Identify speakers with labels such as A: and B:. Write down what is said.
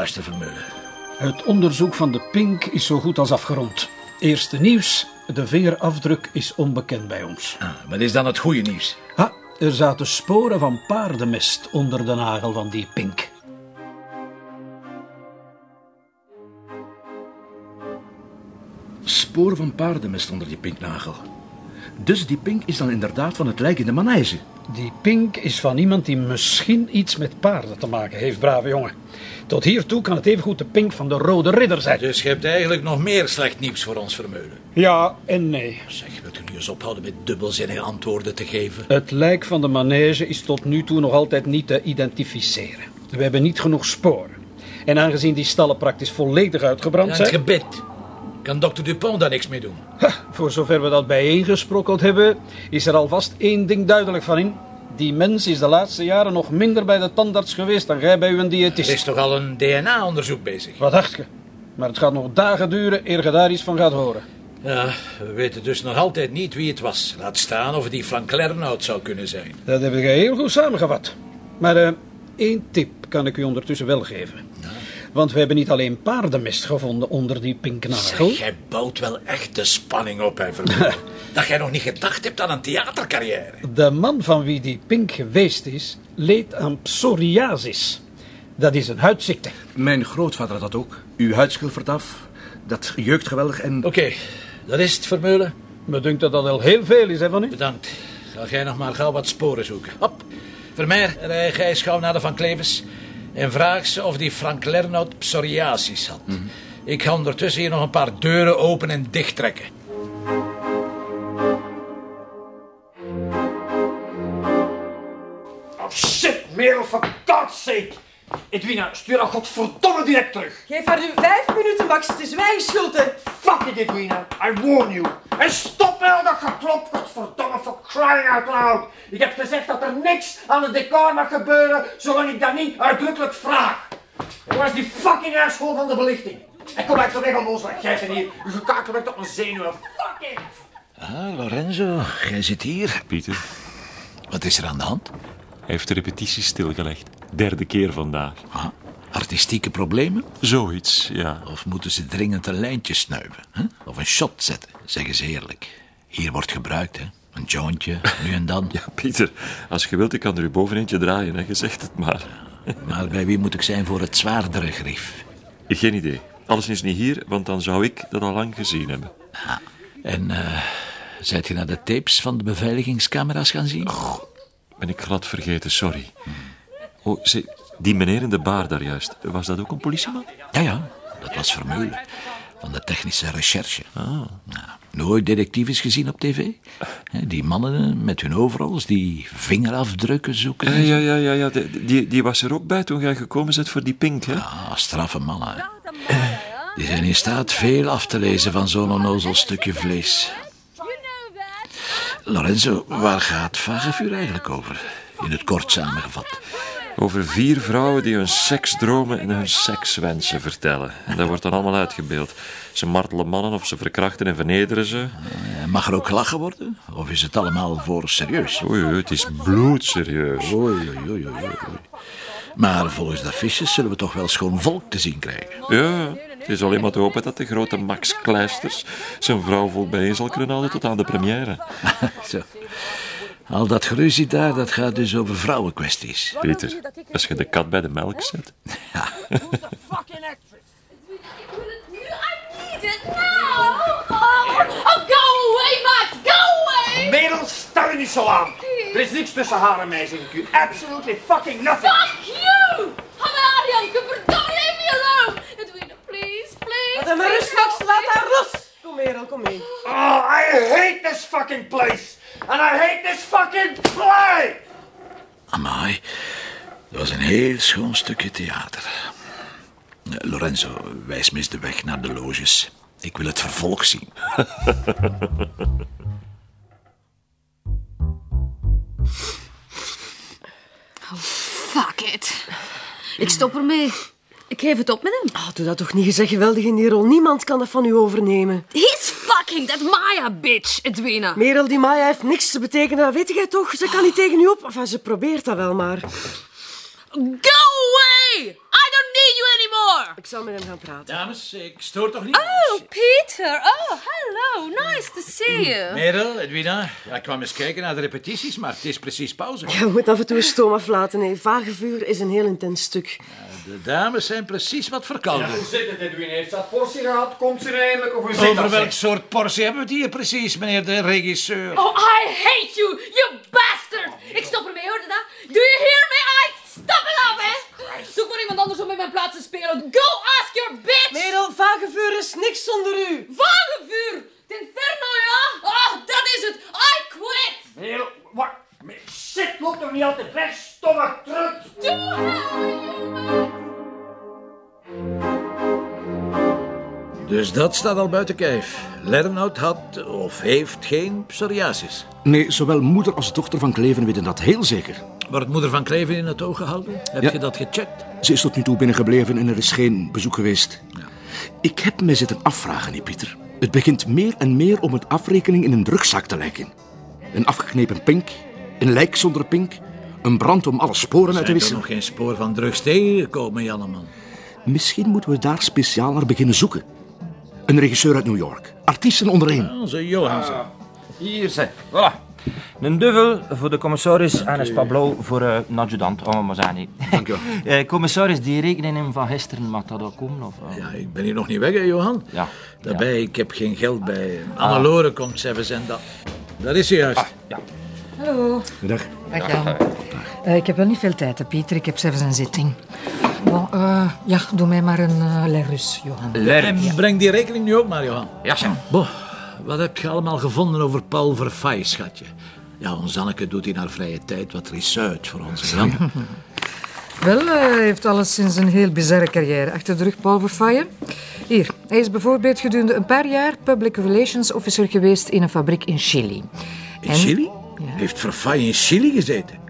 A: Luister, Vermeulen.
B: Het onderzoek van de pink is zo goed als afgerond. Eerste nieuws, de vingerafdruk is onbekend bij ons.
A: Ah, wat is dan het goede nieuws?
B: Ha, er zaten sporen van paardenmest onder de nagel van die pink.
A: Sporen van paardenmest onder die pinknagel. Dus die pink is dan inderdaad van het lijk in de manege.
B: Die pink is van iemand die misschien iets met paarden te maken heeft, brave jongen. Tot hiertoe kan het evengoed de pink van de Rode Ridder zijn.
A: Dus je hebt eigenlijk nog meer slecht nieuws voor ons, Vermeulen.
B: Ja en nee.
A: Zeg, wilt u nu eens ophouden met dubbelzinnige antwoorden te geven?
B: Het lijk van de manege is tot nu toe nog altijd niet te identificeren. We hebben niet genoeg sporen. En aangezien die stallen praktisch volledig uitgebrand
A: Ja, het
B: zijn...
A: Kan dokter Dupont daar niks mee doen?
B: Ha, voor zover we dat bijeengesprokkeld hebben, is er alvast één ding duidelijk van in. Die mens is de laatste jaren nog minder bij de tandarts geweest dan jij bij uw
A: Er
B: diëtist.
A: is toch al een DNA-onderzoek bezig?
B: Wat dacht je? Maar het gaat nog dagen duren eer je daar iets van gaat horen.
A: Ja, we weten dus nog altijd niet wie het was. Laat staan of het die Frank Lernout zou kunnen zijn.
B: Dat heb je heel goed samengevat. Maar eh, één tip kan ik u ondertussen wel geven. Want we hebben niet alleen paardenmest gevonden onder die pinknagel.
A: Zeg, jij bouwt wel echt de spanning op, hè, Vermeulen. Dat jij nog niet gedacht hebt aan een theatercarrière.
B: De man van wie die pink geweest is, leed aan psoriasis. Dat is een huidziekte.
C: Mijn grootvader had dat ook. Uw huid schilfert af. Dat jeukt geweldig en...
A: Oké, dat is het, Vermeulen.
B: Me dunkt dat dat al heel veel is, hè, van u?
A: Bedankt. Zal jij nog maar gauw wat sporen zoeken. Hop. Vermeer, rij jij eens gauw naar de Van Klevens. En vraag ze of die Frank Lernout psoriasis had. Ik ga ondertussen hier nog een paar deuren open en dicht trekken.
D: Oh shit, Merel, for God's sake. Edwina, stuur dat godverdomme direct terug.
E: Geef haar nu vijf minuten, Max. Het is mijn schuld, hè.
D: Fuck it, Edwina. I warn you. En stop met al dat geklop, godverdomme, for crying out loud. Ik heb gezegd dat er niks aan het decor mag gebeuren, zolang ik dat niet uitdrukkelijk vraag. En waar is die fucking asshole van de belichting? En kom uit de weg, onnozel. Jij bent hier. Uw gekakel werkt op mijn zenuwen. Fuck it.
A: Ah, Lorenzo, jij zit hier.
F: Pieter
A: Wat is er aan de hand?
F: heeft de repetitie stilgelegd. Derde keer vandaag.
A: Ah, artistieke problemen?
F: Zoiets, ja.
A: Of moeten ze dringend een lijntje snuiven? Hè? Of een shot zetten, zeggen ze eerlijk. Hier wordt gebruikt, hè. Een jointje, nu en dan.
F: Ja, Pieter, als je wilt, ik kan er u boven eentje draaien, hè. je zegt het maar.
A: Maar bij wie moet ik zijn voor het zwaardere grief?
F: Geen idee. Alles is niet hier, want dan zou ik dat al lang gezien hebben.
A: En, eh, zijt je naar de tapes van de beveiligingscamera's gaan zien?
F: Ben ik glad vergeten, sorry. Oh, zie, die meneer in de bar daar juist, was dat ook een politieman?
A: Ja, ja, dat was Vermeulen. Van de technische recherche. Nou, nooit detectives gezien op tv? Die mannen met hun overalls die vingerafdrukken zoeken.
F: Ja, ja, ja, ja, ja. Die, die, was er ook bij toen jij gekomen bent voor die pink, hè?
A: Ah, straffe mannen. Die zijn in staat veel af te lezen van zo'n onnozel stukje vlees. Lorenzo, waar gaat Vagevuur eigenlijk over? In het kort samengevat.
F: Over vier vrouwen die hun seksdromen en hun sekswensen vertellen. En dat wordt dan allemaal uitgebeeld. Ze martelen mannen of ze verkrachten en vernederen ze.
A: Eh, Mag er ook gelachen worden? Of is het allemaal voor serieus?
F: Oei, oei, het is bloedserieus.
A: Oei, oei, oei, oei. Maar volgens de affiches zullen we toch wel schoon volk te zien krijgen.
F: Ja, het is alleen maar te hopen dat de grote Max Kleisters zijn vrouw vol bijeen zal kunnen houden tot aan de première.
A: Zo. Al dat geruzie daar, dat gaat dus over vrouwenkwesties.
F: Peter, als je de kat bij de melk zet.
D: Fucking actress.
G: I need it now! Oh, oh, go away, Max! Go away!
D: Merel, je niet zo aan. Er is niks tussen haar en mij, zeg ik u. Absolutely fucking nothing.
G: Fuck you! Ga naar Arjanke, verdomme, leave me alone! Edwina, please, please!
E: Laat hem maar rust, Max. Laat haar los. Kom, Merel, kom mee.
D: Oh, I hate this fucking place. And I hate this fucking play.
A: Amai, dat was een heel schoon stukje theater. Eh, Lorenzo, wijs me eens de weg naar de loges. Ik wil het vervolg zien.
H: Fuck it. Ik stop ermee. Ik geef het op met hem.
E: Oh, doe dat toch niet. Je zegt geweldig in die rol. Niemand kan dat van u overnemen.
H: He's fucking that Maya bitch, Edwina.
E: Merel, die Maya heeft niks te betekenen. Dat weet jij toch? Ze kan niet tegen u op. Enfin, ze probeert dat wel maar.
H: Go away! I don't need you anymore!
E: Ik zal met hem gaan praten.
A: Dames, ik stoor toch niet?
G: Oh, Peter. Oh, hello. Nice to see you.
A: Merel, Edwina, ja, ik kwam eens kijken naar de repetities, maar het is precies pauze.
E: Je moet af en toe een stoom aflaten. Hè. Vage vuur is een heel intens stuk.
A: De dames zijn precies wat verkouden.
D: Hoe zit het, Edwin? Heeft dat portie gehad? Komt ze er eindelijk? Of hoe zit
A: Over welk soort portie hebben we het hier precies, meneer de regisseur?
G: Oh, I hate you, you bastard. Ik stop ermee, hoorde dat? Do you hear me? I stop it up, hè? Zoek maar iemand anders om in mijn plaats te spelen. Go ask your bitch.
E: Merel, vage vuur is niks zonder u.
A: Dus dat staat al buiten kijf. Lernout had of heeft geen psoriasis.
C: Nee, zowel moeder als dochter van Kleven weten dat heel zeker.
A: Wordt moeder van Kleven in het oog gehouden? Heb
C: Ja.
A: je dat gecheckt?
C: Ze is tot nu toe binnengebleven en er is geen bezoek geweest. Ik heb me zitten afvragen, hè, Pieter. Het begint meer en meer om het afrekening in een rugzak te lijken. Een afgeknepen pink, een lijk zonder pink, een brand om alle sporen uit te
A: Zijn er
C: wissen.
A: nog geen spoor van drugs tegengekomen, Janneman?
C: Misschien moeten we daar speciaal naar beginnen zoeken. Een regisseur uit New York, artiesten onder één.
A: Onze Johansen.
I: Hier zijn. Voilà. Een duvel voor de commissaris en een Pablo voor eh, een adjudant. Oh, maar zijn niet.
C: Dank u wel.
I: Eh, commissaris, die rekening van gisteren, mag dat ook komen? Of, eh?
A: Ja, ik ben hier nog niet weg, hè, Johan?
I: Ja.
A: Daarbij, ik heb geen geld bij. Annelore komt zelfs en dat. Dat is juist.
J: Hallo.
C: Dag.
J: Dag Jan. Eh, ik heb wel niet veel tijd, hè, Pieter. Ik heb zelfs een zitting. Bon, eh, ja, doe mij maar een uh, Lerus, Johan.
A: En breng die rekening nu ook maar, Johan.
I: Ja, chef.
A: Boh, wat heb je allemaal gevonden over Paul Verfaai, schatje? Ja, ons Anneke doet in haar vrije tijd wat research voor ons. Jan.
J: Wel, eh, hij heeft alleszins een heel bizarre carrière achter de rug, Paul Verfaaien. Hier, hij is bijvoorbeeld gedurende een paar jaar public relations officer geweest in een fabriek in Chili.
A: In Chili? Heeft Verfaai in Chili gezeten?